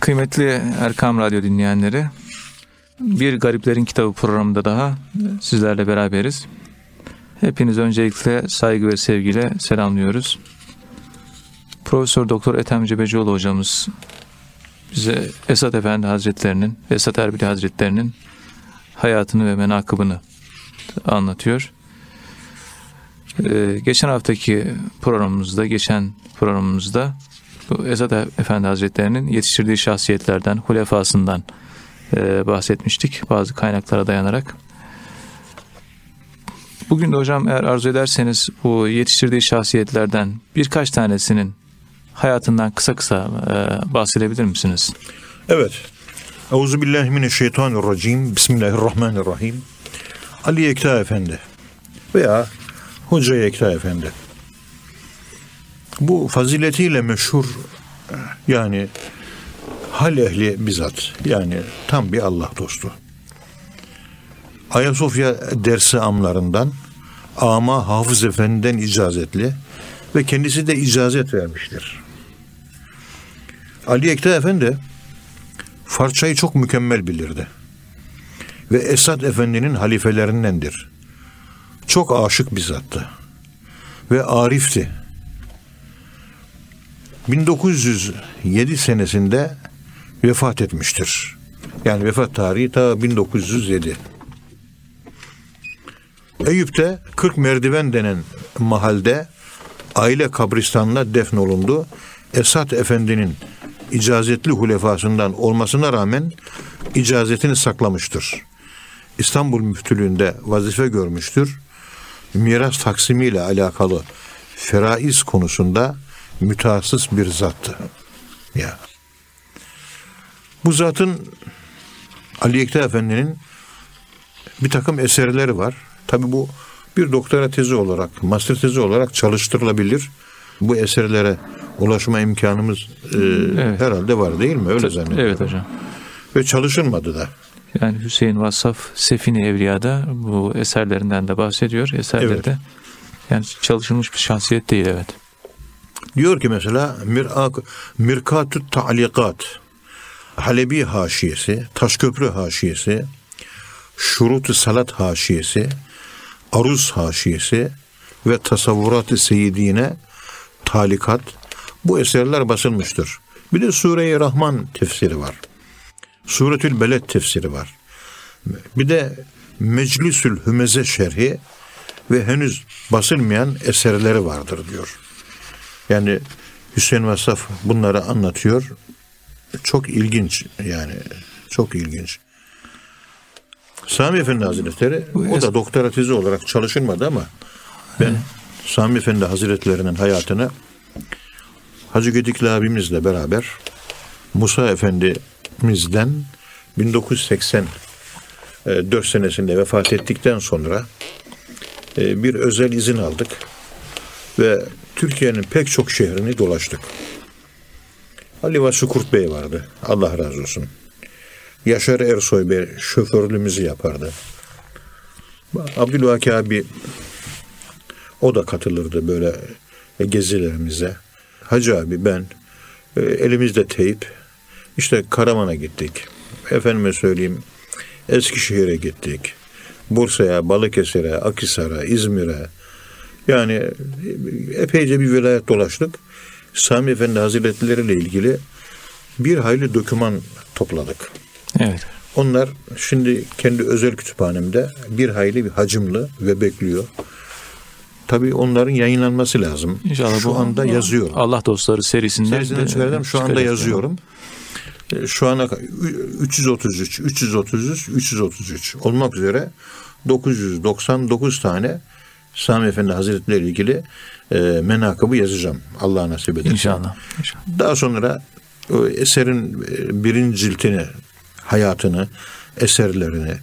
Kıymetli Erkam Radyo dinleyenleri, bir Gariplerin Kitabı programında daha sizlerle beraberiz. Hepiniz öncelikle saygı ve sevgiyle selamlıyoruz. Profesör Doktor Ethem Cebecioğlu hocamız bize Esat Efendi Hazretlerinin, Esat Erbili Hazretlerinin hayatını ve menakıbını anlatıyor. Ee, geçen haftaki programımızda, geçen programımızda Esat Efendi Hazretlerinin yetiştirdiği şahsiyetlerden, hulefasından e, bahsetmiştik bazı kaynaklara dayanarak. Bugün de hocam eğer arzu ederseniz bu yetiştirdiği şahsiyetlerden birkaç tanesinin hayatından kısa kısa e, bahsedebilir misiniz? Evet. Euzubillahimineşşeytanirracim. Bismillahirrahmanirrahim. Ali Ekta Efendi veya Hoca Ekta Efendi. Bu faziletiyle meşhur yani hal ehli bizzat yani tam bir Allah dostu. Ayasofya dersi amlarından ama Hafız Efendi'den icazetli ve kendisi de icazet vermiştir. Ali Ekta Efendi Farsçayı çok mükemmel bilirdi. Ve Esad Efendi'nin halifelerindendir. Çok aşık bir zattı. Ve arifti. 1907 senesinde vefat etmiştir. Yani vefat tarihi ta 1907. Eyüp'te 40 merdiven denen mahalde aile kabristanına defnolundu. Esat Efendi'nin icazetli hulefasından olmasına rağmen icazetini saklamıştır. İstanbul Müftülüğü'nde vazife görmüştür. Miras taksimiyle alakalı feraiz konusunda mütehassıs bir zattı. Ya. Bu zatın Ali Ekta Efendi'nin bir takım eserleri var. Tabi bu bir doktora tezi olarak, master tezi olarak çalıştırılabilir. Bu eserlere ulaşma imkanımız e, evet. herhalde var değil mi? Öyle zannediyorum. Evet hocam. Ve çalışılmadı da. Yani Hüseyin Vassaf Sefini Evliya'da bu eserlerinden de bahsediyor. Eserleri evet. de yani çalışılmış bir şahsiyet değil evet. Diyor ki mesela Mirkatü Ta'likat Halebi haşiyesi, Taşköprü haşiyesi, Şurut-ı Salat haşiyesi, Aruz haşiyesi ve Tasavvurat-ı Seyyidine talikat bu eserler basılmıştır. Bir de Sure-i Rahman tefsiri var. Suretül Beled tefsiri var. Bir de Meclisül Hümeze şerhi ve henüz basılmayan eserleri vardır diyor. Yani Hüseyin Vasaf bunları anlatıyor. Çok ilginç yani çok ilginç. Sami Efendi Hazretleri o da doktora tezi olarak çalışılmadı ama ben Sami Efendi Hazretlerinin hayatını Hacı Gedikli abimizle beraber Musa Efendimiz'den 1984 senesinde vefat ettikten sonra e, bir özel izin aldık ve Türkiye'nin pek çok şehrini dolaştık. Ali Vasfi Kurt Bey vardı. Allah razı olsun. Yaşar Ersoy Bey şoförlüğümüzü yapardı. Abdülvaki abi o da katılırdı böyle gezilerimize. Hacı abi ben e, elimizde teyip işte Karaman'a gittik. Efendime söyleyeyim Eskişehir'e gittik. Bursa'ya, Balıkesir'e, Akisar'a, İzmir'e, yani epeyce bir vilayet dolaştık. Sami Efendi Hazretleri ile ilgili bir hayli doküman topladık. Evet. Onlar şimdi kendi özel kütüphanemde bir hayli bir hacimli ve bekliyor. Tabii onların yayınlanması lazım. İnşallah şu bu anda yazıyorum. Allah dostları serisinden, serisinden çıkardım. Şu anda yazıyorum. Yani. Şu ana 333, 333, 333 olmak üzere 999 tane Sami Efendi Hazretleri ile ilgili e, menakıbı yazacağım. Allah nasip ederse. İnşallah. İnşallah. Daha sonra o eserin e, birinci ciltini, hayatını, eserlerini,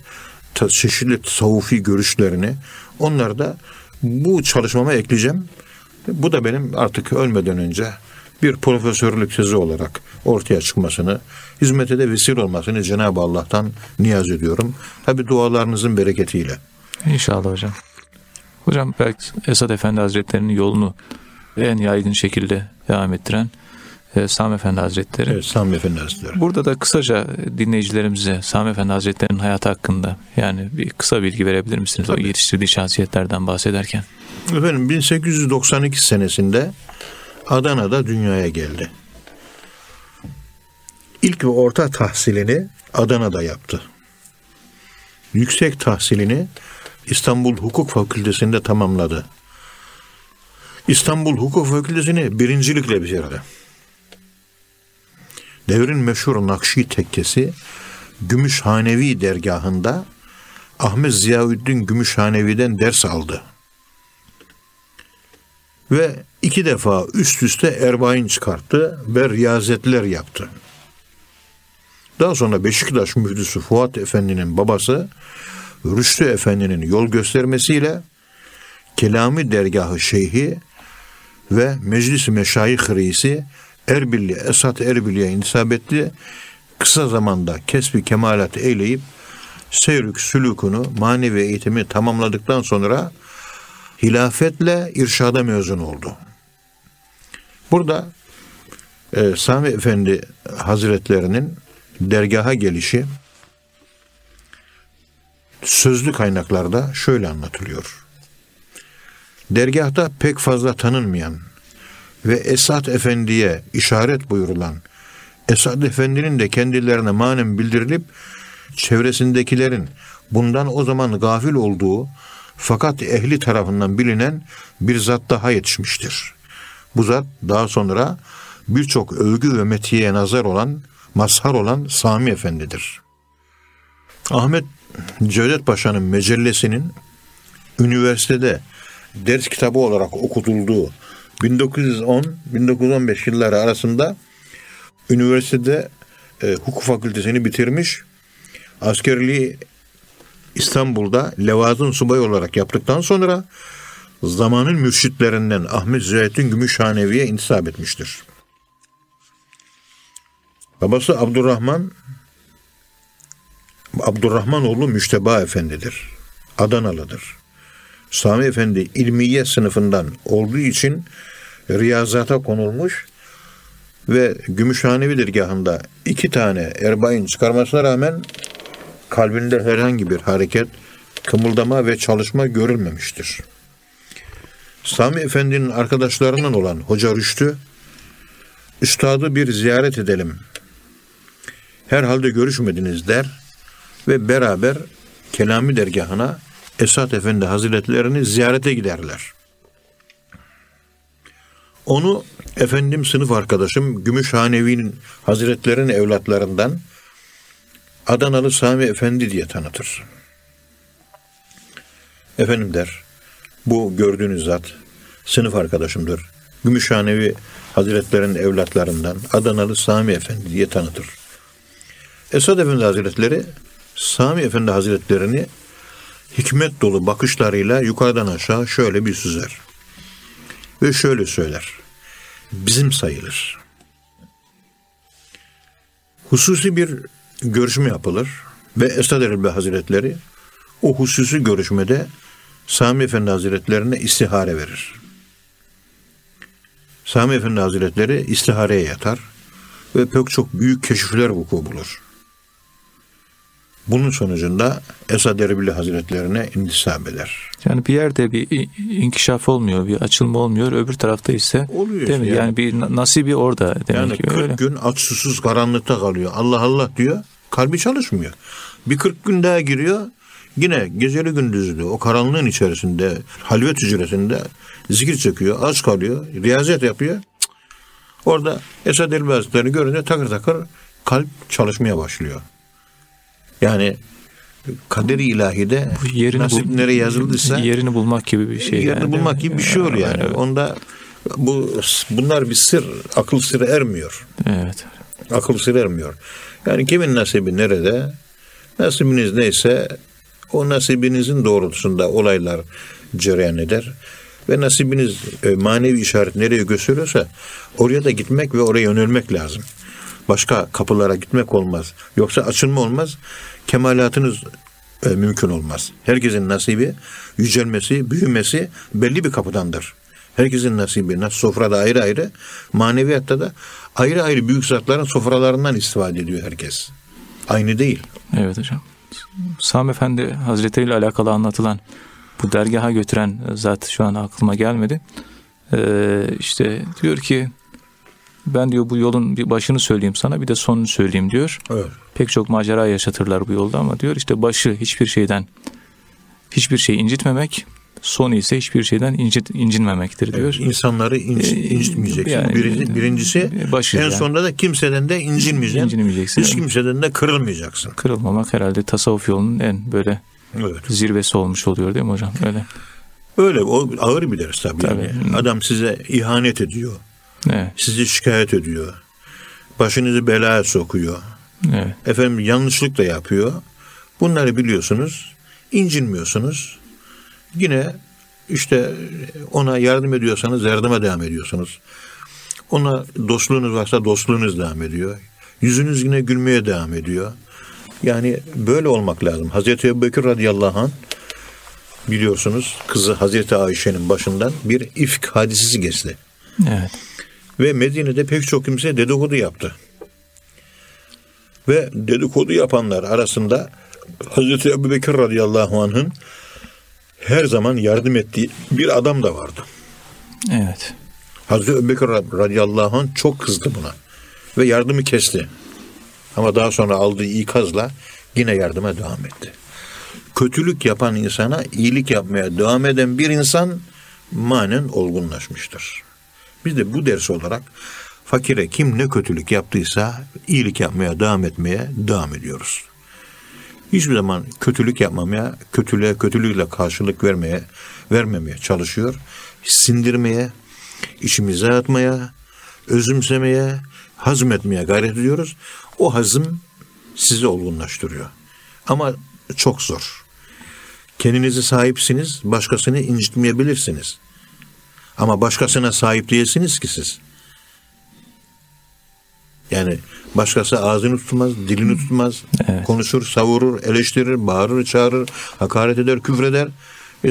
çeşitli tasavvufi görüşlerini onları da bu çalışmama ekleyeceğim. Bu da benim artık ölmeden önce bir profesörlük tezi olarak ortaya çıkmasını, hizmete de vesile olmasını Cenab-ı Allah'tan niyaz ediyorum. Tabi dualarınızın bereketiyle. İnşallah hocam. Hocam belki Esad Efendi Hazretleri'nin yolunu en yaygın şekilde devam ettiren e, Sami Efendi Hazretleri. Evet, Sami Efendi Hazretleri. Burada da kısaca dinleyicilerimize Sami Efendi Hazretleri'nin hayatı hakkında yani bir kısa bilgi verebilir misiniz? Tabii. O yetiştirdiği şahsiyetlerden bahsederken. Efendim 1892 senesinde Adana'da dünyaya geldi. İlk ve orta tahsilini Adana'da yaptı. Yüksek tahsilini İstanbul Hukuk Fakültesi'nde tamamladı. İstanbul Hukuk Fakültesini birincilikle bitirdi. Devrin meşhur Nakşi tekkesi Gümüşhanevi dergahında Ahmet Ziyaüddin Gümüşhanevi'den ders aldı. Ve iki defa üst üste erbain çıkarttı ve riyazetler yaptı. Daha sonra Beşiktaş müftüsü Fuat Efendi'nin babası Rüştü Efendi'nin yol göstermesiyle Kelami Dergahı Şeyhi ve Meclis-i Meşayih Reisi Erbilli Esat Erbilli'ye intisap etti. Kısa zamanda kesbi kemalat eyleyip seyrük sülükünü manevi eğitimi tamamladıktan sonra hilafetle irşada mezun oldu. Burada e, Sami Efendi Hazretlerinin dergaha gelişi sözlü kaynaklarda şöyle anlatılıyor. Dergahta pek fazla tanınmayan ve Esat Efendi'ye işaret buyurulan Esat Efendi'nin de kendilerine manen bildirilip çevresindekilerin bundan o zaman gafil olduğu fakat ehli tarafından bilinen bir zat daha yetişmiştir. Bu zat daha sonra birçok övgü ve metiye nazar olan, mazhar olan Sami Efendi'dir. Ahmet Cevdet Paşa'nın mecellesinin üniversitede ders kitabı olarak okutulduğu 1910-1915 yılları arasında üniversitede e, hukuk fakültesini bitirmiş. Askerliği İstanbul'da levazın subayı olarak yaptıktan sonra zamanın mürşitlerinden Ahmet Zührettin Gümüşhanevi'ye intisap etmiştir. Babası Abdurrahman Abdurrahman oğlu Müşteba Efendi'dir. Adanalıdır. Sami Efendi ilmiye sınıfından olduğu için riyazata konulmuş ve Gümüşhanevi dergahında iki tane erbain çıkarmasına rağmen kalbinde herhangi bir hareket, kımıldama ve çalışma görülmemiştir. Sami Efendi'nin arkadaşlarından olan Hoca Rüştü, Üstadı bir ziyaret edelim. Herhalde görüşmediniz der ve beraber Kelami dergahına Esat Efendi Hazretlerini ziyarete giderler. Onu efendim sınıf arkadaşım Gümüşhanevi'nin Hazretlerinin evlatlarından Adanalı Sami Efendi diye tanıtır. Efendim der, bu gördüğünüz zat sınıf arkadaşımdır. Gümüşhanevi Hazretlerinin evlatlarından Adanalı Sami Efendi diye tanıtır. Esad Efendi Hazretleri Sami Efendi Hazretlerini hikmet dolu bakışlarıyla yukarıdan aşağı şöyle bir süzer. Ve şöyle söyler. Bizim sayılır. Hususi bir görüşme yapılır ve Esad Erbil Hazretleri o hususi görüşmede Sami Efendi Hazretlerine istihare verir. Sami Efendi Hazretleri istihareye yatar ve pek çok büyük keşifler vuku bulur. Bunun sonucunda Esad Erbil Hazretlerine intisap eder. Yani bir yerde bir inkişaf olmuyor, bir açılma olmuyor. Öbür tarafta ise Oluyor değil mi? yani. Yani, bir nasibi orada demek Yani ki 40 öyle. gün aç susuz karanlıkta kalıyor. Allah Allah diyor. Kalbi çalışmıyor. Bir 40 gün daha giriyor. Yine geceli gündüzlü o karanlığın içerisinde halvet hücresinde zikir çekiyor. Aç kalıyor. Riyazet yapıyor. Cık. Orada Esad Elbi Hazretleri görünce takır takır kalp çalışmaya başlıyor. Yani kaderi ilahide Bu yerini nasip bul- nereye yazıldıysa yerini bulmak gibi bir şey. yerini yani. bulmak gibi bir şey oluyor yani. Evet. Onda bu bunlar bir sır, akıl sırrı ermiyor. evet. Akıl sır ermiyor. Yani kimin nasibi nerede? Nasibiniz neyse o nasibinizin doğrultusunda olaylar cereyan eder. Ve nasibiniz e, manevi işaret nereye gösteriyorsa oraya da gitmek ve oraya yönelmek lazım. Başka kapılara gitmek olmaz. Yoksa açılma olmaz. Kemalatınız e, mümkün olmaz. Herkesin nasibi, yücelmesi, büyümesi belli bir kapıdandır. Herkesin nasibi. Sofrada ayrı ayrı, maneviyatta da ayrı ayrı büyük zatların sofralarından istifade ediyor herkes. Aynı değil. Evet hocam. Sami Efendi Hazretleri ile alakalı anlatılan bu dergaha götüren zat şu an aklıma gelmedi. Ee, işte diyor ki ben diyor bu yolun bir başını söyleyeyim sana bir de sonunu söyleyeyim diyor. Evet. Pek çok macera yaşatırlar bu yolda ama diyor işte başı hiçbir şeyden hiçbir şey incitmemek, sonu ise hiçbir şeyden incit, incinmemektir diyor. Evet, insanları inc, Ee, incitmeyeceksin. yani- Birinci, birincisi Başı en yani. sonunda da kimseden de incinmeyeceksin. İncinmeyeceksin. Hiç kimseden de kırılmayacaksın. Kırılmamak herhalde tasavvuf yolunun en böyle Evet. zirvesi olmuş oluyor değil mi hocam? Öyle. Öyle o ağır bir ders tabii. Tabii. Yani. Adam size ihanet ediyor. Evet. Sizi şikayet ediyor. Başınızı belaya sokuyor. Evet. Efendim yanlışlık da yapıyor. Bunları biliyorsunuz. incinmiyorsunuz. Yine işte ona yardım ediyorsanız yardıma devam ediyorsunuz. Ona dostluğunuz varsa dostluğunuz devam ediyor. Yüzünüz yine gülmeye devam ediyor. Yani böyle olmak lazım. Hazreti Ebubekir radıyallahu anh biliyorsunuz kızı Hazreti Ayşe'nin başından bir ifk hadisesi geçti. Evet. Ve Medine'de pek çok kimse dedikodu yaptı. Ve dedikodu yapanlar arasında Hazreti Ebubekir radıyallahu anh'ın her zaman yardım ettiği bir adam da vardı. Evet. Hazreti Ebubekir radıyallahu anh çok kızdı buna. Ve yardımı kesti. Ama daha sonra aldığı ikazla yine yardıma devam etti. Kötülük yapan insana iyilik yapmaya devam eden bir insan manen olgunlaşmıştır. Biz de bu ders olarak fakire kim ne kötülük yaptıysa iyilik yapmaya devam etmeye devam ediyoruz. Hiçbir zaman kötülük yapmamaya, kötülüğe kötülükle karşılık vermeye, vermemeye çalışıyor. Sindirmeye, içimize atmaya, özümsemeye, hazmetmeye gayret ediyoruz. O hazım sizi olgunlaştırıyor. Ama çok zor. Kendinize sahipsiniz, başkasını incitmeyebilirsiniz. Ama başkasına sahip değilsiniz ki siz. Yani başkası ağzını tutmaz, dilini tutmaz, Evet. konuşur, savurur, eleştirir, bağırır, çağırır, hakaret eder, küfreder. E,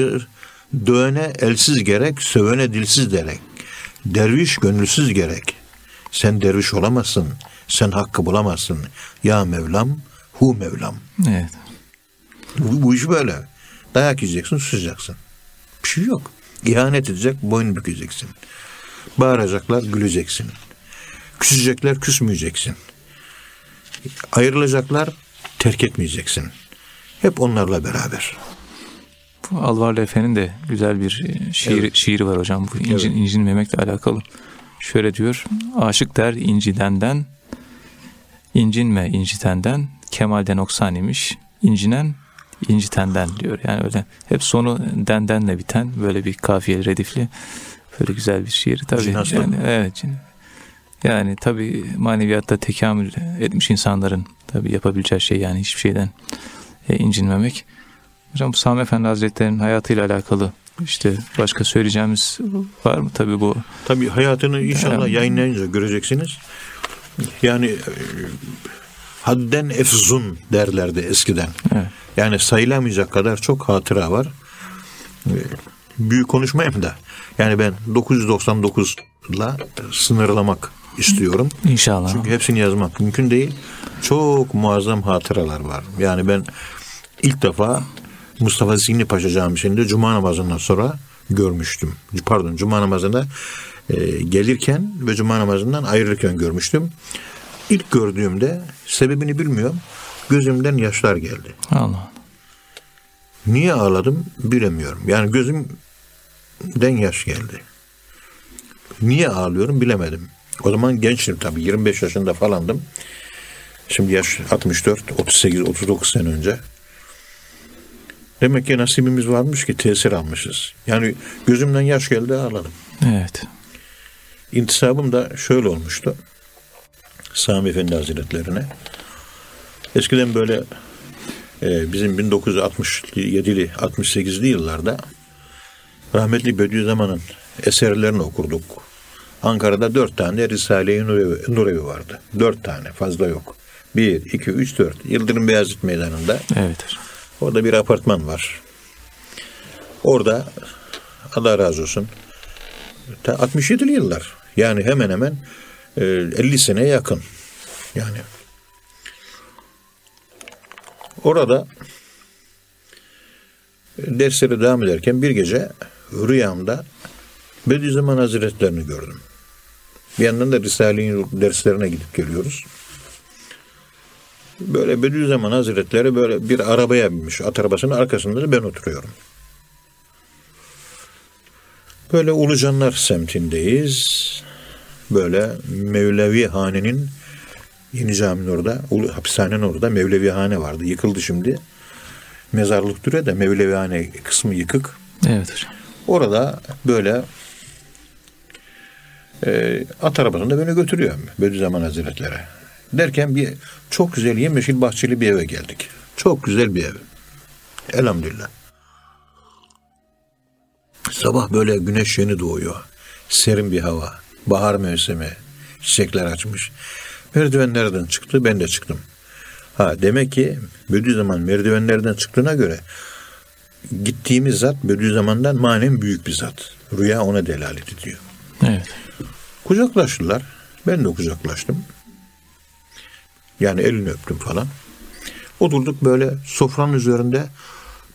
Dövene elsiz gerek, sövene dilsiz gerek. Derviş gönülsüz gerek. Sen derviş olamazsın, sen hakkı bulamazsın. Ya Mevlam, hu Mevlam. Evet. Bu, bu iş böyle. Dayak yiyeceksin, susacaksın. Bir şey yok. İhanet edecek, boyun bükeceksin. Bağıracaklar, güleceksin. Küsecekler, küsmeyeceksin. Ayrılacaklar, terk etmeyeceksin. Hep onlarla beraber. Bu Alvarlı Efe'nin de güzel bir e, şiir, Evet. şiiri var hocam. Bu incin, incinmemekle alakalı. Şöyle diyor. Aşık der incidenden, incinme incitenden, kemalden noksan imiş, incinen incitenden diyor. Yani öyle hep sonu dendenle biten böyle bir kafiye redifli böyle güzel bir şiir. Tabii Cinaslı. yani, evet. Yani tabii maneviyatta tekamül etmiş insanların tabii yapabileceği şey yani hiçbir şeyden e, incinmemek. Hocam bu Sami Efendi Hazretleri'nin hayatıyla alakalı işte başka söyleyeceğimiz var mı? Tabii bu Tabii hayatını inşallah Evet. yayınlayınca göreceksiniz. Yani e, hadden efzun derlerdi eskiden. evet, Yani sayılamayacak kadar çok hatıra var. Büyük konuşmayayım da. Yani ben 999'la sınırlamak istiyorum. inşallah. Çünkü hepsini yazmak mümkün değil. Çok muazzam hatıralar var. Yani ben ilk defa Mustafa Zihni Paşa Camisi'nde Cuma namazından sonra görmüştüm. Pardon Cuma namazına e, gelirken ve Cuma namazından ayrılırken görmüştüm. İlk gördüğümde sebebini bilmiyorum. Gözümden yaşlar geldi. Allah. Niye ağladım bilemiyorum. Yani gözümden yaş geldi. Niye ağlıyorum bilemedim. O zaman gençtim tabii 25 yaşında falandım. Şimdi yaş 64, 38, 39 sene önce. Demek ki nasibimiz varmış ki tesir almışız. Yani gözümden yaş geldi ağladım. Evet. İntisabım da şöyle olmuştu. Sami Efendi Hazretlerine. Eskiden böyle e, bizim 1967'li 68'li yıllarda rahmetli Bediüzzaman'ın eserlerini okurduk. Ankara'da dört tane Risale-i Nurevi, Nurevi vardı. Dört tane fazla yok. Bir, iki, üç, dört. Yıldırım Beyazıt Meydanı'nda Evet. Orada bir apartman var. Orada Allah razı olsun Ta 67'li yıllar. Yani hemen hemen 50 seneye yakın. Yani orada derslere devam ederken bir gece rüyamda Bediüzzaman Hazretlerini gördüm. Bir yandan da Risale-i derslerine gidip geliyoruz. Böyle Bediüzzaman Hazretleri böyle bir arabaya binmiş. At arabasının arkasında da ben oturuyorum. Böyle Ulucanlar semtindeyiz. Böyle Mevlevi Hane'nin Yeni Cami'nin orada, hapishanenin orada Mevlevi Hane vardı. Yıkıldı şimdi. Mezarlık duruyor da Mevlevi Hane kısmı yıkık. Evet hocam. Orada böyle e, at arabasında beni götürüyor Bediüzzaman Hazretleri. Derken bir çok güzel yemyeşil bahçeli bir eve geldik. Çok güzel bir ev. Elhamdülillah. Sabah böyle güneş yeni doğuyor. Serin bir hava. Bahar mevsimi. Çiçekler açmış. Merdivenlerden çıktı. Ben de çıktım. Ha demek ki Bediüzzaman merdivenlerden çıktığına göre gittiğimiz zat Bediüzzaman'dan manen büyük bir zat. Rüya ona delalet ediyor. Evet. Kucaklaştılar. Ben de kucaklaştım. Yani elini öptüm falan. Oturduk böyle sofranın üzerinde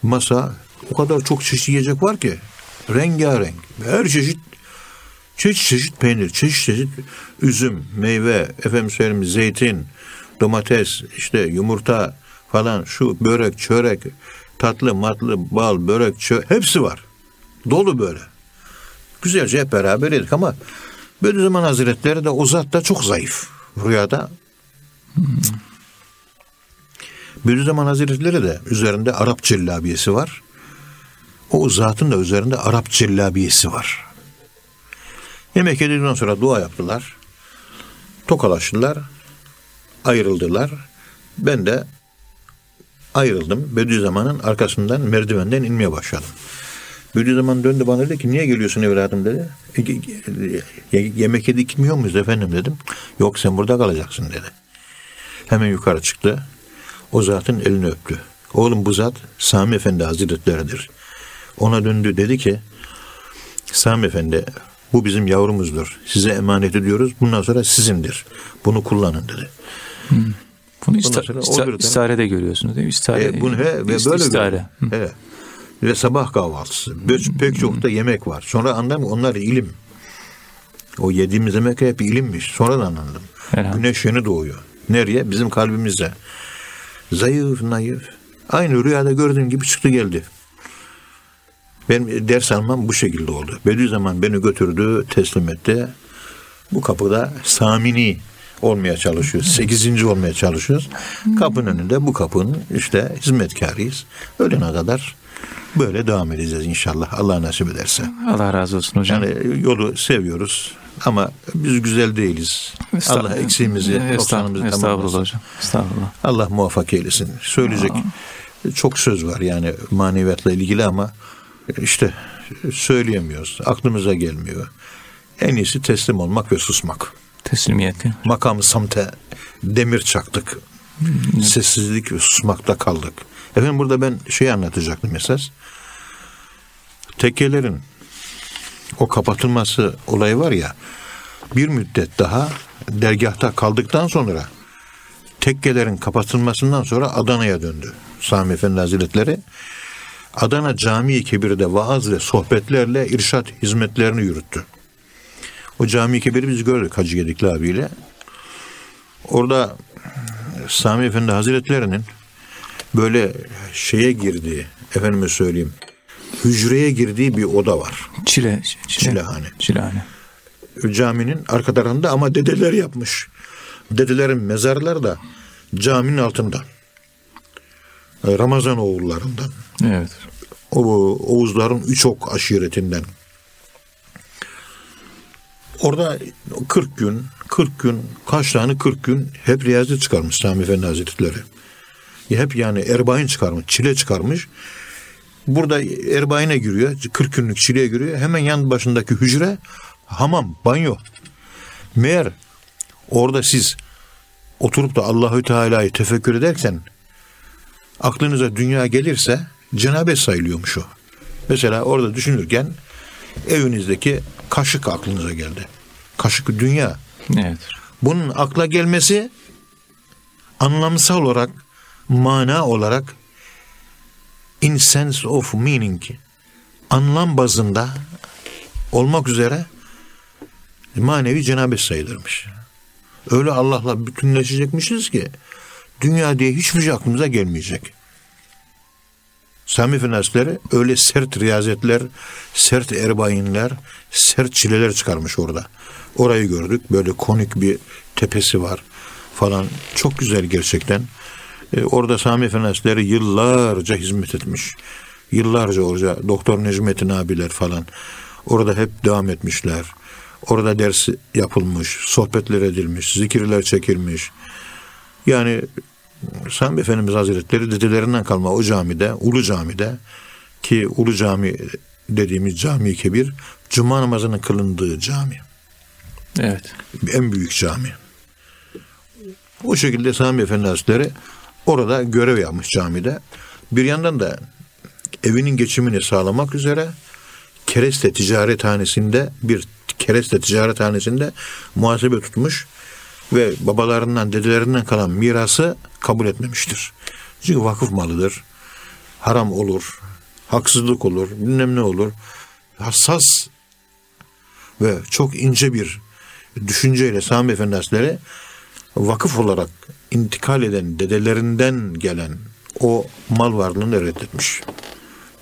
masa o kadar çok çeşit yiyecek var ki rengarenk. Her çeşit çeşit çeşit peynir, çeşit çeşit üzüm, meyve, efendim söyleyeyim zeytin, domates, işte yumurta falan şu börek, çörek, tatlı, matlı, bal, börek, çörek hepsi var. Dolu böyle. Güzelce hep beraber yedik ama Bediüzzaman Hazretleri de o zat da çok zayıf. Rüyada Bediüzzaman Hazretleri de üzerinde Arap cellabiyesi var. O zatın da üzerinde Arap cellabiyesi var. Yemek yedikten sonra dua yaptılar. Tokalaştılar. Ayrıldılar. Ben de ayrıldım. Bediüzzaman'ın arkasından merdivenden inmeye başladım. Bediüzzaman döndü bana dedi ki niye geliyorsun evladım dedi. E, yemek yedik gitmiyor muyuz efendim dedim. Yok sen burada kalacaksın dedi. Hemen yukarı çıktı. O zatın elini öptü. Oğlum bu zat Sami Efendi Hazretleridir. Ona döndü dedi ki Sami Efendi bu bizim yavrumuzdur. Size emanet ediyoruz. Bundan sonra sizindir. Bunu kullanın dedi. Hmm. Bunu ista, ista, istarede görüyorsunuz değil mi? İstare, e, bunu he, ve böyle istare. Evet. Ve sabah kahvaltısı. Pek çok da yemek var. Sonra anladım onlar ilim. O yediğimiz yemek hep ilimmiş. Sonradan anladım. Herhalde. Güneş yeni doğuyor. Nereye? Bizim kalbimizde. Zayıf, naif. Aynı rüyada gördüğüm gibi çıktı geldi. Benim ders almam bu şekilde oldu. Bediüzzaman beni götürdü, teslim etti. Bu kapıda Samini olmaya çalışıyoruz. Sekizinci olmaya çalışıyoruz. Kapının önünde bu kapının işte hizmetkarıyız. Öğlene kadar böyle devam edeceğiz inşallah. Allah nasip ederse. Allah razı olsun hocam. Yani yolu seviyoruz ama biz güzel değiliz. Allah eksiğimizi, noksanımızı Estağfurullah hocam. Estağfurullah. Allah muvaffak eylesin. Söyleyecek Aa. çok söz var yani maneviyatla ilgili ama işte söyleyemiyoruz. Aklımıza gelmiyor. En iyisi teslim olmak ve susmak. Teslimiyetli. Makamı samte demir çaktık. Hmm. Sessizlik ve susmakta kaldık. Efendim burada ben şey anlatacaktım esas. Tekkelerin o kapatılması olayı var ya bir müddet daha dergahta kaldıktan sonra tekkelerin kapatılmasından sonra Adana'ya döndü. Sami Efendi Hazretleri Adana Camii Kebir'de vaaz ve sohbetlerle irşat hizmetlerini yürüttü. O Camii Kebir'i biz gördük Hacı Gedikli abiyle. Orada Sami Efendi Hazretleri'nin böyle şeye girdiği, efendime söyleyeyim, hücreye girdiği bir oda var. Çile, çile çilehane. Çilehane. Caminin arka tarafında ama dedeler yapmış. Dedelerin mezarları da caminin altında. Ramazan oğullarından. Evet. O Oğuzların üç ok aşiretinden. Orada 40 gün, 40 gün, kaç tane 40 gün hep riyazi çıkarmış Sami Efendi Hazretleri. Hep yani erbain çıkarmış, çile çıkarmış. Burada erbaine giriyor, 40 günlük çileye giriyor. Hemen yan başındaki hücre hamam, banyo. Meğer orada siz oturup da Allahü Teala'yı tefekkür ederken aklınıza dünya gelirse cenabet sayılıyormuş o. Mesela orada düşünürken evinizdeki kaşık aklınıza geldi. Kaşık dünya. Evet. Bunun akla gelmesi anlamsal olarak, mana olarak in sense of meaning anlam bazında olmak üzere manevi cenabet sayılırmış. Öyle Allah'la bütünleşecekmişiz ki dünya diye hiçbir şey aklımıza gelmeyecek. Sami Efendi öyle sert riyazetler, sert erbayinler, sert çileler çıkarmış orada. Orayı gördük. Böyle konik bir tepesi var falan. Çok güzel gerçekten. Ee, orada Sami Efendi yıllarca hizmet etmiş. Yıllarca orada Doktor Necmettin abiler falan. Orada hep devam etmişler. Orada ders yapılmış, sohbetler edilmiş, zikirler çekilmiş. Yani Sami Efendimiz Hazretleri dedelerinden kalma o camide, Ulu Cami'de ki Ulu Cami dediğimiz cami kebir, cuma namazının kılındığı cami. Evet. En büyük cami. O şekilde Sami Efendi Hazretleri orada görev yapmış camide. Bir yandan da evinin geçimini sağlamak üzere kereste ticarethanesinde bir kereste ticarethanesinde muhasebe tutmuş ve babalarından, dedelerinden kalan mirası kabul etmemiştir. Çünkü vakıf malıdır. Haram olur, haksızlık olur, bilmem ne olur. Hassas ve çok ince bir düşünceyle Sami Efendi vakıf olarak intikal eden dedelerinden gelen o mal varlığını reddetmiş.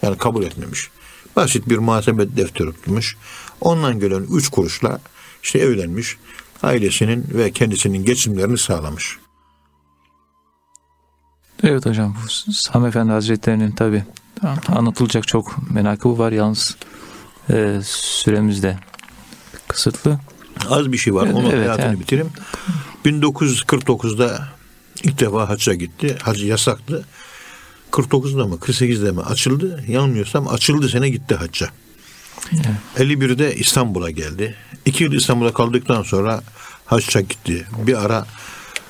Yani kabul etmemiş. Basit bir muhasebe defteri tutmuş. Ondan gelen üç kuruşla işte evlenmiş. Ailesinin ve kendisinin geçimlerini sağlamış. Evet hocam Sami Efendi Hazretleri'nin tabi anlatılacak çok menakıbı var yalnız e, süremiz de kısıtlı. Az bir şey var. Onu evet, hayatını yani. bitireyim. 1949'da ilk defa hacca gitti. Hac yasaktı. 49'da mı 48'de mi açıldı? Yanılmıyorsam açıldı sene gitti hacca. Evet. 51'de İstanbul'a geldi. İki yıl İstanbul'a kaldıktan sonra hacca gitti. Bir ara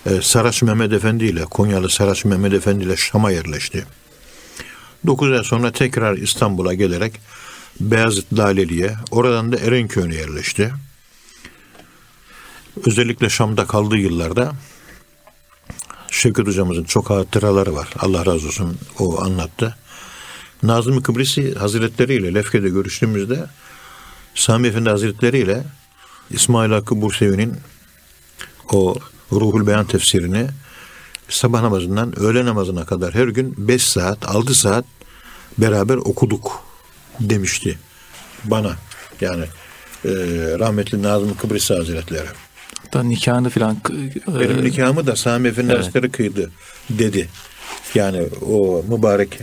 e, Saraç Mehmet Efendi ile Konyalı Saraç Mehmet Efendi ile Şam'a yerleşti. 9 ay sonra tekrar İstanbul'a gelerek Beyazıt Laleli'ye, oradan da Erenköy'üne yerleşti. Özellikle Şam'da kaldığı yıllarda Şevket hocamızın çok hatıraları var. Allah razı olsun o anlattı. Nazım Kıbrisi Hazretleri ile Lefke'de görüştüğümüzde Sami Efendi Hazretleri ile İsmail Hakkı Bursevi'nin o Ruhul Beyan tefsirini sabah namazından öğle namazına kadar her gün 5 saat, 6 saat beraber okuduk demişti bana. Yani e, rahmetli Nazım Kıbrıs Hazretleri. Hatta nikahını filan e, Benim nikahımı da Sami Efendi Evet. Hazretleri kıydı dedi. Yani o mübarek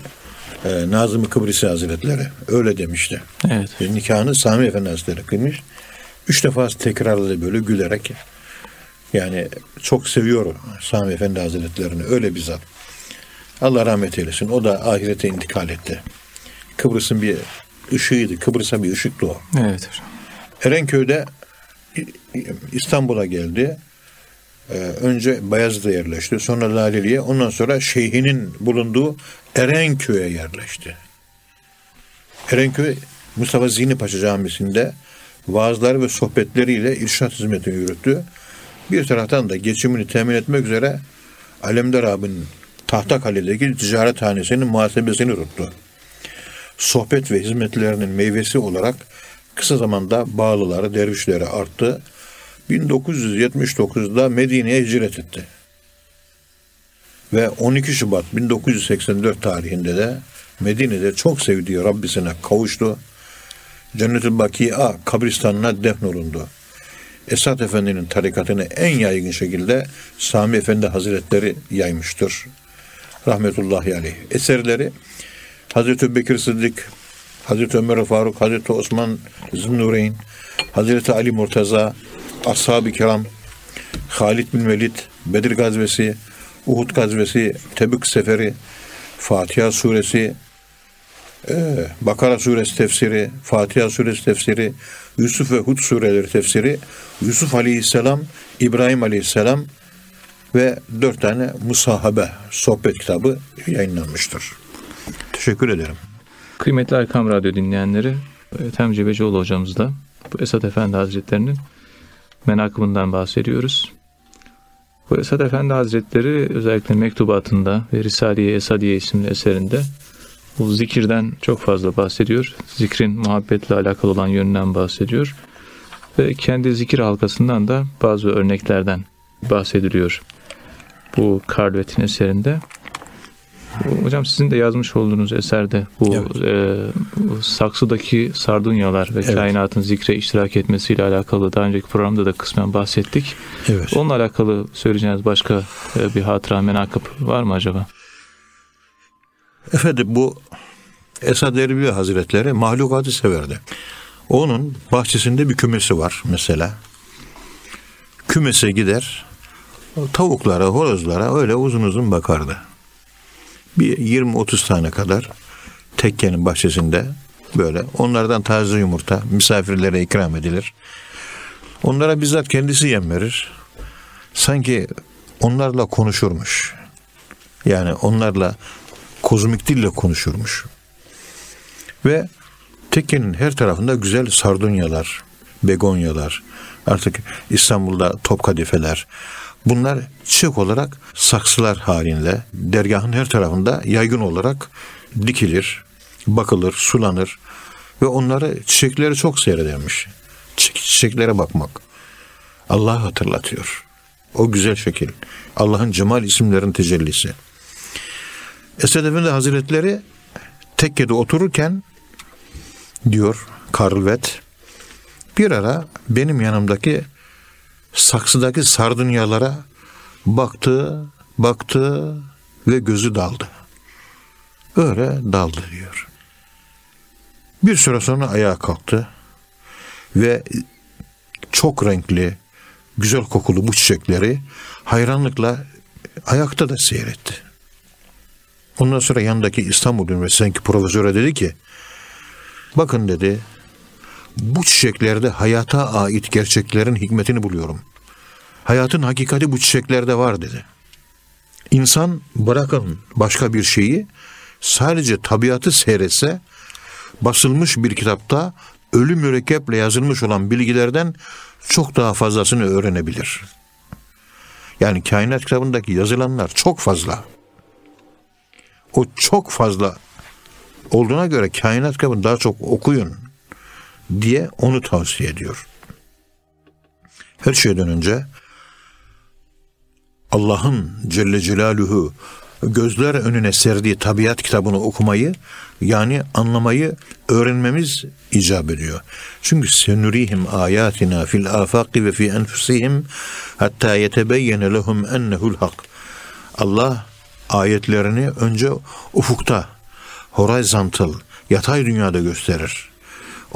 e, Nazım Kıbrıs Hazretleri öyle demişti. evet. Bir nikahını Sami Efendi Hazretleri kıymış. Üç defa tekrarladı böyle gülerek. Yani çok seviyor Sami Efendi Hazretlerini. Öyle bir zat. Allah rahmet eylesin. O da ahirete intikal etti. Kıbrıs'ın bir ışığıydı. Kıbrıs'a bir ışıktı o. Evet. Erenköy'de İstanbul'a geldi. Ee, önce Bayezid'e yerleşti. Sonra Laleli'ye. Ondan sonra şeyhinin bulunduğu Erenköy'e yerleşti. Erenköy Mustafa Zihni Paşa Camisi'nde vaazları ve sohbetleriyle irşat hizmetini yürüttü. Bir taraftan da geçimini temin etmek üzere Alemdar abinin Tahtakale'deki ticarethanesinin muhasebesini tuttu. Sohbet ve hizmetlerinin meyvesi olarak kısa zamanda bağlıları, dervişleri arttı. 1979'da Medine'ye hicret etti. Ve 12 Şubat 1984 tarihinde de Medine'de çok sevdiği Rabbisine kavuştu. Cennet-ül Baki'a kabristanına defnolundu. Esat Efendi'nin tarikatını en yaygın şekilde Sami Efendi Hazretleri yaymıştır. Rahmetullahi aleyh. Eserleri Hazreti Bekir Sıddık, Hazreti Ömer Faruk, Hazreti Osman Zünnureyn, Hazreti Ali Murtaza, Ashab-ı Kiram, Halid bin Velid, Bedir Gazvesi, Uhud Gazvesi, Tebük Seferi, Fatiha Suresi, e, Bakara Suresi tefsiri, Fatiha Suresi tefsiri, Yusuf ve Hud sureleri tefsiri, Yusuf Aleyhisselam, İbrahim Aleyhisselam ve dört tane musahabe sohbet kitabı yayınlanmıştır. Teşekkür ederim. Kıymetli Erkam Radyo dinleyenleri, Ethem Cebecioğlu hocamızla Bu Esad Efendi Hazretlerinin menakımından bahsediyoruz. Bu Esad Efendi Hazretleri özellikle mektubatında ve Risale-i Esadiye isimli eserinde bu zikirden çok fazla bahsediyor. Zikrin muhabbetle alakalı olan yönünden bahsediyor. Ve kendi zikir halkasından da bazı örneklerden bahsediliyor. Bu Karlvet'in eserinde. Hocam sizin de yazmış olduğunuz eserde bu, evet. e, saksıdaki sardunyalar ve evet. kainatın zikre iştirak etmesiyle alakalı daha önceki programda da kısmen bahsettik. Evet. Onunla alakalı söyleyeceğiniz başka e, bir hatıra menakıp var mı acaba? Efendim bu Esad Erbil Hazretleri mahlukatı severdi. Onun bahçesinde bir kümesi var mesela. Kümese gider, tavuklara, horozlara öyle uzun uzun bakardı. Bir 20-30 tane kadar tekkenin bahçesinde böyle onlardan taze yumurta misafirlere ikram edilir. Onlara bizzat kendisi yem verir. Sanki onlarla konuşurmuş. Yani onlarla kozmik dille konuşurmuş. Ve tekkenin her tarafında güzel sardunyalar, begonyalar, artık İstanbul'da top kadifeler, Bunlar çiçek olarak saksılar halinde dergahın her tarafında yaygın olarak dikilir, bakılır, sulanır ve onları çiçekleri çok seyredermiş. Çiçeklere bakmak. Allah hatırlatıyor. O güzel şekil. Allah'ın cemal isimlerin tecellisi. Esed Efendi Hazretleri tekkede otururken diyor Karlvet bir ara benim yanımdaki saksıdaki sardunyalara baktı, baktı ve gözü daldı. Öyle daldı diyor. Bir süre sonra ayağa kalktı ve çok renkli, güzel kokulu bu çiçekleri hayranlıkla ayakta da seyretti. Ondan sonra yanındaki İstanbul Üniversitesi'ndeki profesöre dedi ki, bakın dedi, bu çiçeklerde hayata ait gerçeklerin hikmetini buluyorum. Hayatın hakikati bu çiçeklerde var dedi. İnsan bırakın başka bir şeyi sadece tabiatı seyretse basılmış bir kitapta ölü mürekkeple yazılmış olan bilgilerden çok daha fazlasını öğrenebilir. Yani kainat kitabındaki yazılanlar çok fazla. O çok fazla olduğuna göre kainat kitabını daha çok okuyun diye onu tavsiye ediyor. Her şeyden önce Allah'ın Celle Celaluhu gözler önüne serdiği tabiat kitabını okumayı yani anlamayı öğrenmemiz icap ediyor. Çünkü senurihim ayatina fil afaqi ve fi enfusihim hatta yetebeyyene lehum ennehu'l hak. Allah ayetlerini önce ufukta, horizontal, yatay dünyada gösterir.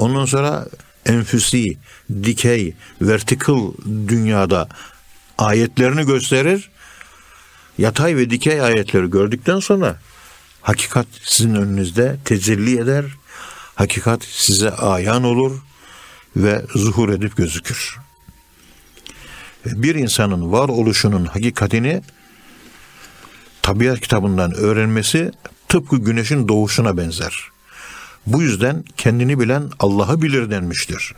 Ondan sonra enfüsi, dikey, vertical dünyada ayetlerini gösterir. Yatay ve dikey ayetleri gördükten sonra hakikat sizin önünüzde tecelli eder. Hakikat size ayan olur ve zuhur edip gözükür. Bir insanın varoluşunun hakikatini tabiat kitabından öğrenmesi tıpkı güneşin doğuşuna benzer. Bu yüzden kendini bilen Allah'ı bilir denmiştir.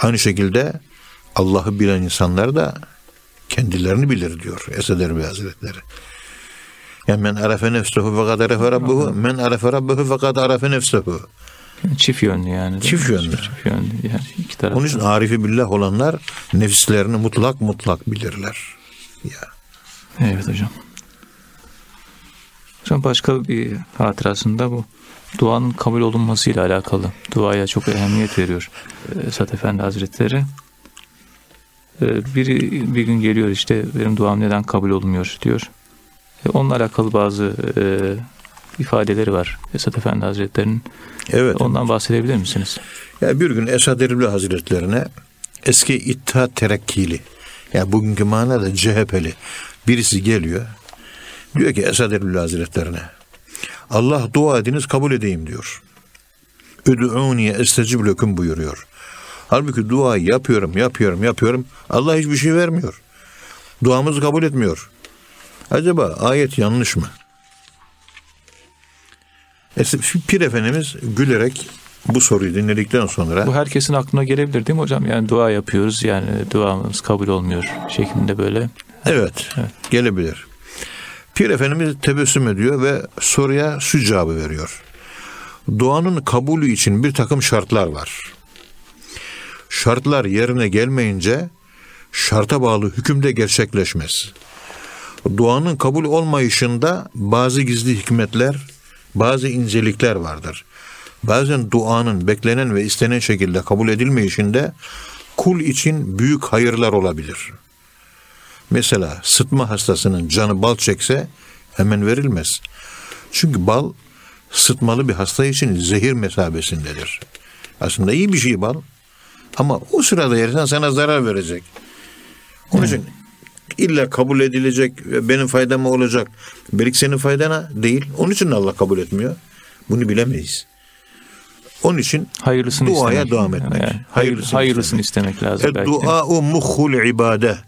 Aynı şekilde Allah'ı bilen insanlar da kendilerini bilir diyor Esed Erbil Hazretleri. Yani men arefe nefsehu fakat arefe rabbuhu men arefe rabbuhu fakat arefe nefsehu. Çift yönlü yani. Çift yönlü. Çift yönlü yani iki tarafta. Onun için arifi billah olanlar nefislerini mutlak mutlak bilirler. Ya. Evet hocam. Hocam başka bir hatırasında bu duanın kabul olunmasıyla alakalı. Duaya çok ehemmiyet veriyor Esat Efendi Hazretleri. Ee, biri bir gün geliyor işte benim duam neden kabul olmuyor diyor. E, onunla alakalı bazı e, ifadeleri var Esat Efendi Hazretleri'nin. Evet. Ondan bahsedebilir misiniz? Ya bir gün Esad Erbil Hazretlerine eski İttihat Terekkili yani bugünkü manada CHP'li birisi geliyor. Diyor ki Esad Erbil Hazretlerine Allah dua ediniz kabul edeyim diyor. Üdü'uni estecib löküm buyuruyor. Halbuki dua yapıyorum, yapıyorum, yapıyorum. Allah hiçbir şey vermiyor. Duamızı kabul etmiyor. Acaba ayet yanlış mı? Pir Efendimiz gülerek bu soruyu dinledikten sonra Bu herkesin aklına gelebilir değil mi hocam? Yani dua yapıyoruz yani duamız kabul olmuyor şeklinde böyle. evet, gelebilir. Pir Efendimiz tebessüm ediyor ve soruya şu cevabı veriyor. Duanın kabulü için bir takım şartlar var. Şartlar yerine gelmeyince şarta bağlı hükümde gerçekleşmez. Duanın kabul olmayışında bazı gizli hikmetler, bazı incelikler vardır. Bazen duanın beklenen ve istenen şekilde kabul edilmeyişinde kul için büyük hayırlar olabilir. Mesela sıtma hastasının canı bal çekse hemen verilmez. Çünkü bal sıtmalı bir hasta için zehir mesabesindedir. Aslında iyi bir şey bal. Ama o sırada yersen sana zarar verecek. Onun için illa kabul edilecek ve benim faydama olacak. Belki senin faydana değil. Onun için Allah kabul etmiyor. Bunu bilemeyiz. Onun için Hayırlısını duaya istemek. devam etmek. Yani hayır- Hayırlısını hayırlısını, istemek lazım E, dua o muhul ibade.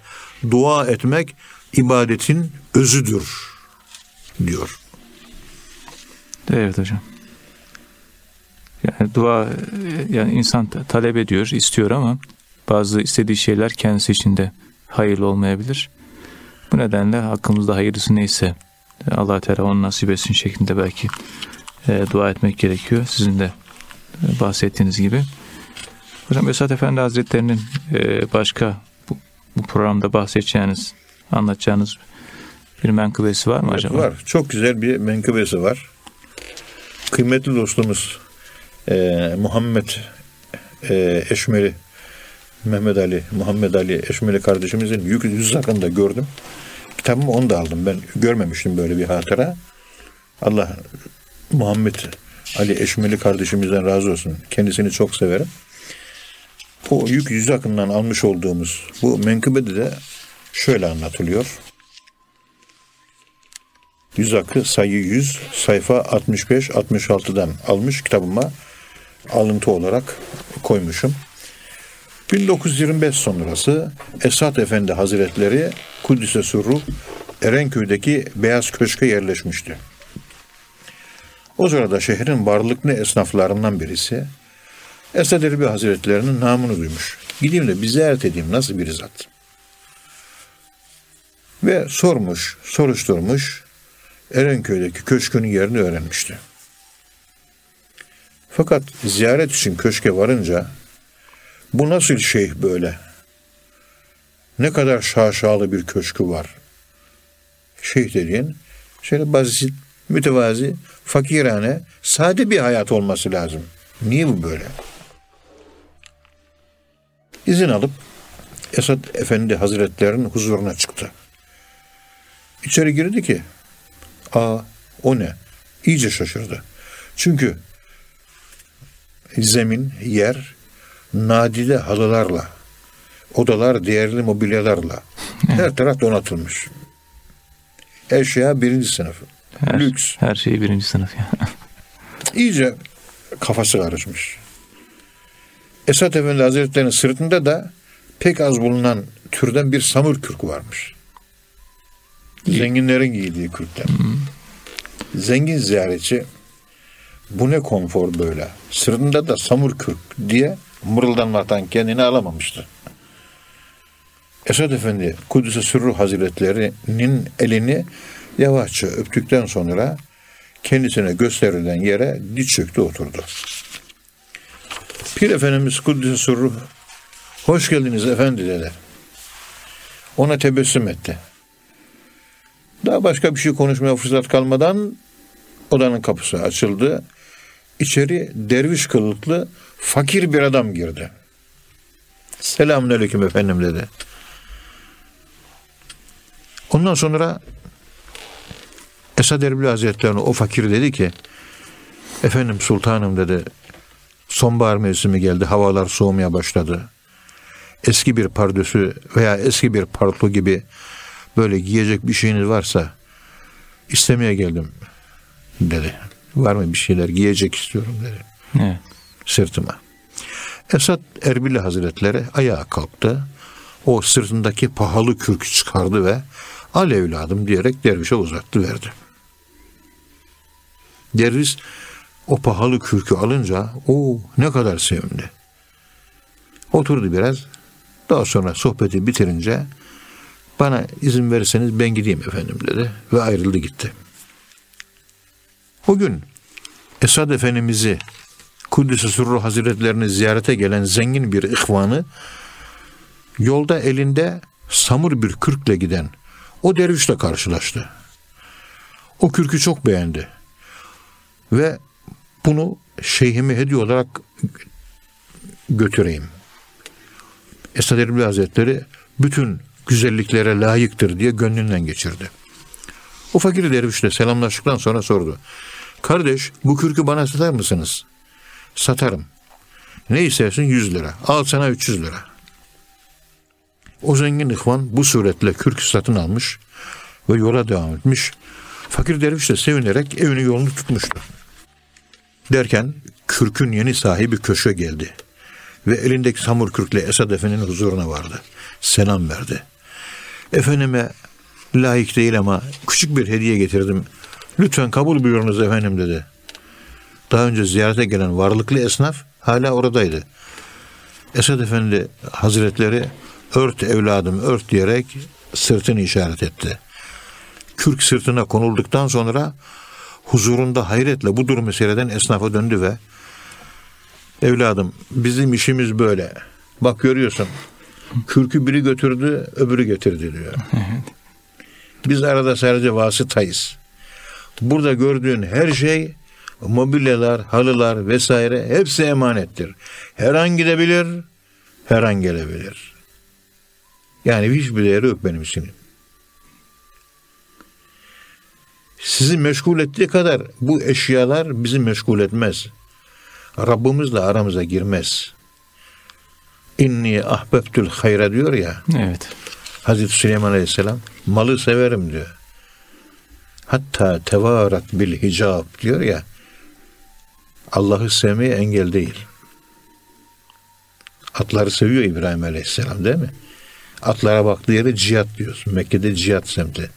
Dua etmek ibadetin özüdür diyor. Evet hocam. Yani dua yani insan ta- talep ediyor, istiyor ama bazı istediği şeyler kendisi için de hayırlı olmayabilir. Bu nedenle hakkımızda hayırlısı neyse Allah Teala onu nasip etsin şeklinde belki e, dua etmek gerekiyor. Sizin de e, bahsettiğiniz gibi. Hocam Esat Efendi Hazretleri'nin e, başka bu, programda bahsedeceğiniz, anlatacağınız bir menkıbesi var mı Evet, acaba? Var. Çok güzel bir menkıbesi var. Kıymetli dostumuz e, Muhammed e, Eşmeli Mehmet Ali, Muhammed Ali Eşmeli kardeşimizin yük yüz hakkında gördüm. Kitabımı onu da aldım. Ben görmemiştim böyle bir hatıra. Allah Muhammed Ali Eşmeli kardeşimizden razı olsun. Kendisini çok severim. O yük yüz hakkından almış olduğumuz bu menkıbede de şöyle anlatılıyor. Yüz Hakkı sayı 100 sayfa 65-66'dan almış kitabıma alıntı olarak koymuşum. 1925 sonrası Esat Efendi Hazretleri Kudüs'e Surru Erenköy'deki Beyaz Köşk'e yerleşmişti. O sırada şehrin varlıklı esnaflarından birisi Esad Erbil Hazretleri'nin namını duymuş. Gideyim de bir ziyaret edeyim nasıl bir zat. Ve sormuş, soruşturmuş. Erenköy'deki köşkünün yerini öğrenmişti. Fakat ziyaret için köşke varınca bu nasıl şeyh böyle? Ne kadar şaşalı bir köşkü var. Şeyh dediğin şöyle basit, mütevazi, fakirane, sade bir hayat olması lazım. Niye bu böyle? İzin alıp Esad Efendi Hazretlerinin huzuruna çıktı. İçeri girdi ki Aa o ne? İyice şaşırdı. Çünkü zemin, yer nadide halılarla, odalar değerli mobilyalarla her taraf donatılmış. Eşya birinci sınıf. Her, Lüks. her şey birinci sınıf ya. İyice kafası karışmış. Esat Efendi Hazretleri'nin sırtında da pek az bulunan türden bir samur kürkü varmış. Zenginlerin giydiği kürkten. Zengin ziyaretçi bu ne konfor böyle. Sırtında da samur kürk diye mırıldanmaktan kendini alamamıştı. Esad Efendi Kudüs'e Sürru Hazretleri'nin elini yavaşça öptükten sonra kendisine gösterilen yere diz çöktü oturdu. Pir Efendimiz Kudüs'e Sürru hoş geldiniz efendi dedi. Ona tebessüm etti. Daha başka bir şey konuşmaya fırsat kalmadan odanın kapısı açıldı. İçeri derviş kılıklı fakir bir adam girdi. Selamünaleyküm efendim dedi. Ondan sonra Esad Erbil Hazretleri'ne o fakir dedi ki efendim sultanım dedi sonbahar mevsimi geldi havalar soğumaya başladı. Eski bir pardösü veya eski bir parto gibi böyle giyecek bir şeyiniz varsa istemeye geldim dedi. Var mı bir şeyler giyecek istiyorum dedi Evet. sırtıma. Esat Erbil Hazretleri ayağa kalktı. O sırtındaki pahalı kürkü çıkardı ve al evladım diyerek dervişe uzattı verdi. Derviş o pahalı kürkü alınca o ne kadar sevindi. Oturdu biraz. Daha sonra sohbeti bitirince bana izin verirseniz ben gideyim efendim dedi ve ayrıldı gitti. O gün Esad Efendimiz'i Kuddüs-i Sürru Hazretlerini ziyarete gelen zengin bir ihvanı yolda elinde samur bir kürkle giden o dervişle karşılaştı. O kürkü çok beğendi. Ve bunu şeyhime hediye olarak götüreyim. Esad Erbil Hazretleri bütün güzelliklere layıktır diye gönlünden geçirdi. O fakir dervişle selamlaştıktan sonra sordu. Kardeş bu kürkü bana satar mısınız? Satarım. Ne istersin? 100 lira. Al sana 300 lira. O zengin ihvan bu suretle kürkü satın almış ve yola devam etmiş. Fakir derviş de sevinerek evini yolunu tutmuştu. Derken kürkün yeni sahibi köşe geldi ve elindeki samur kürkle Esad Efendi'nin huzuruna vardı. Selam verdi. Efendime layık değil ama küçük bir hediye getirdim. Lütfen kabul buyurunuz efendim dedi. Daha önce ziyarete gelen varlıklı esnaf hala oradaydı. Esad Efendi Hazretleri ört evladım ört diyerek sırtını işaret etti. Kürk sırtına konulduktan sonra huzurunda hayretle bu durumu seyreden esnafa döndü ve evladım bizim işimiz böyle. Bak görüyorsun kürkü biri götürdü öbürü getirdi diyor. Biz arada sadece vasıtayız. Burada gördüğün her şey mobilyalar, halılar vesaire hepsi emanettir. Her an gidebilir, her an gelebilir. Yani hiçbir değeri yok benim için. Sizi meşgul ettiği kadar bu eşyalar bizi meşgul etmez. Rabbimizle aramıza girmez. İnni ahbebtül hayra diyor ya. Evet. Hazreti Süleyman Aleyhisselam malı severim diyor. Hatta tevarat bil hicab diyor ya. Allah'ı sevmeye engel değil. Atları seviyor İbrahim Aleyhisselam değil mi? Atlara baktığı yere cihat diyorsun. Mekke'de cihat semti.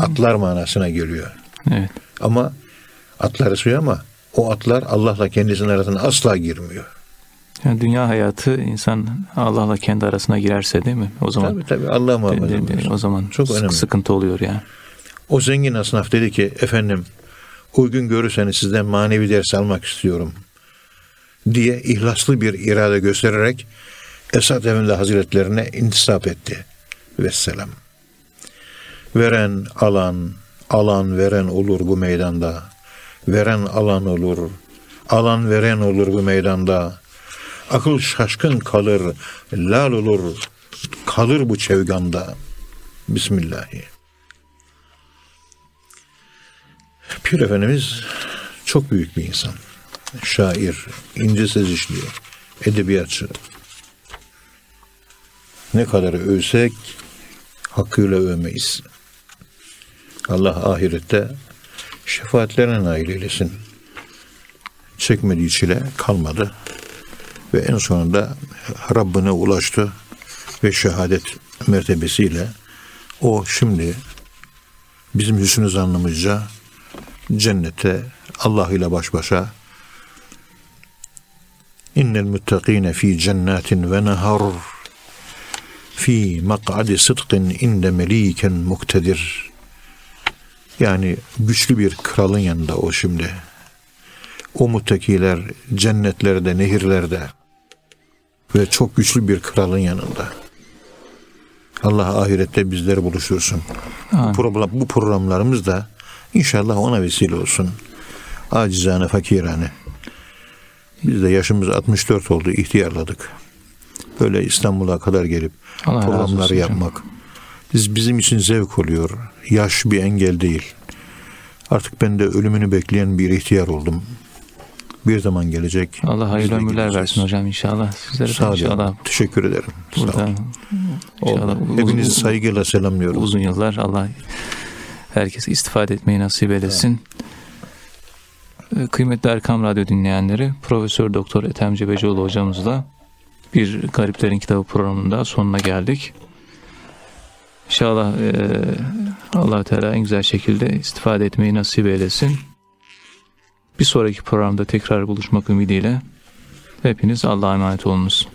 Atlar manasına geliyor. Evet. Ama atları seviyor ama o atlar Allah'la kendisinin arasına asla girmiyor. Yani dünya hayatı insan Allah'la kendi arasına girerse değil mi? O zaman Tabii tabii Allah muhafaza o zaman Çok sık- önemli. sıkıntı oluyor yani. O zengin asnaf dedi ki efendim uygun görürseniz sizden manevi ders almak istiyorum diye ihlaslı bir irade göstererek Esad Efendi Hazretlerine intisap etti. Vesselam. Veren alan, alan veren olur bu meydanda. Veren alan olur, alan veren olur bu meydanda. Akıl şaşkın kalır, lal olur, kalır bu çevganda. Bismillahirrahmanirrahim. Pir Efendimiz çok büyük bir insan. Şair, ince ses işliyor, edebiyatçı. Ne kadar övsek hakkıyla övmeyiz. Allah ahirette şefaatlerine nail eylesin. Çekmediği çile kalmadı. Ve en sonunda Rabbine ulaştı ve şehadet mertebesiyle o şimdi bizim hüsnü zannımızca cennete Allah ile baş başa innel muttakine fi cennetin ve nehar fi mak'adi sıdkın inde meliken muktedir yani güçlü bir kralın yanında o şimdi o muttakiler cennetlerde nehirlerde ve çok güçlü bir kralın yanında Allah ahirette bizleri buluştursun. Bu, program, bu programlarımız da inşallah ona vesile olsun. Acizane, fakirane. Biz de yaşımız 64 oldu, ihtiyarladık. Böyle İstanbul'a kadar gelip Allah programları yapmak. Biz, bizim için zevk oluyor. Yaş bir engel değil. Artık ben de ölümünü bekleyen bir ihtiyar oldum. Bir zaman gelecek. Allah hayırlı ömürler versin hocam inşallah. Sizlere Sağ olun. inşallah Teşekkür ederim. Sağ burada olun. inşallah uzun- Hepinizi uzun- saygıyla selamlıyorum. uzun yıllar Allah herkese istifade etmeyi nasip eylesin. Ee, Kıymetli Erkam Radyo dinleyenleri, Profesör Doktor Ethem Cebecioğlu hocamızla bir Gariplerin Kitabı programında sonuna geldik. İnşallah e, allah Teala en güzel şekilde istifade etmeyi nasip eylesin. Bir sonraki programda tekrar buluşmak ümidiyle hepiniz Allah'a emanet olunuz.